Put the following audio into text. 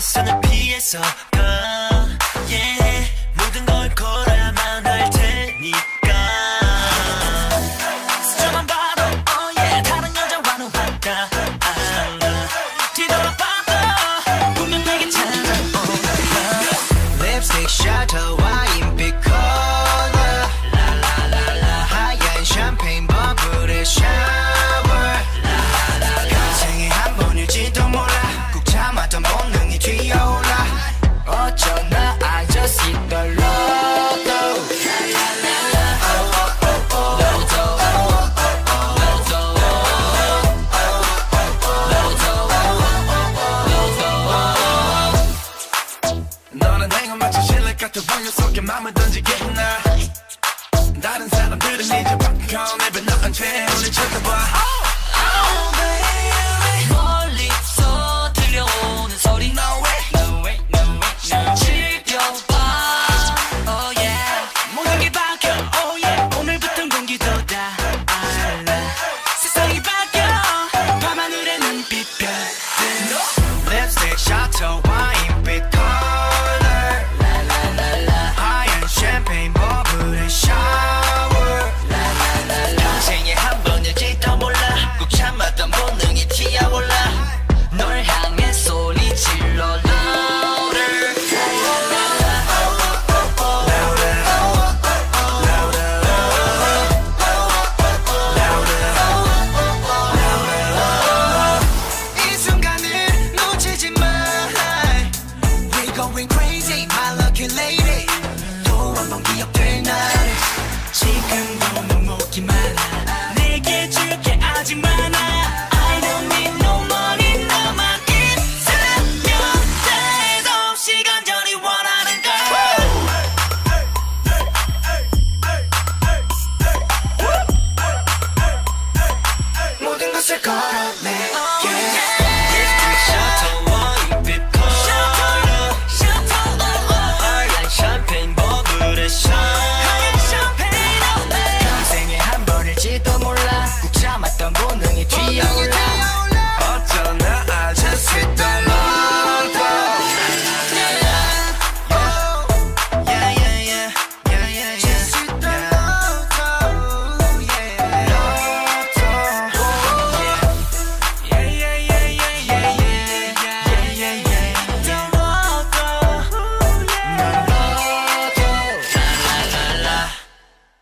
voice on the PSL I'm calling it, but nothing changed. Only check the bar.